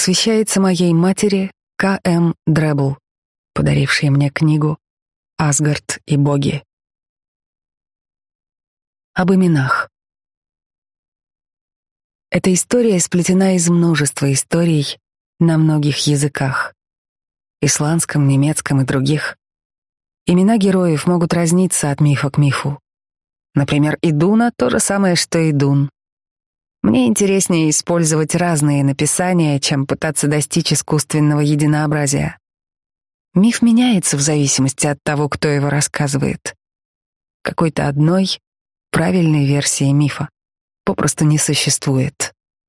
посвящается моей матери К.М. Дребл, подарившей мне книгу «Асгард и боги». Об именах. Эта история сплетена из множества историй на многих языках — исландском, немецком и других. Имена героев могут разниться от мифа к мифу. Например, Идуна — то же самое, что Идун. Мне интереснее использовать разные написания, чем пытаться достичь искусственного единообразия. Миф меняется в зависимости от того, кто его рассказывает. Какой-то одной правильной версии мифа попросту не существует.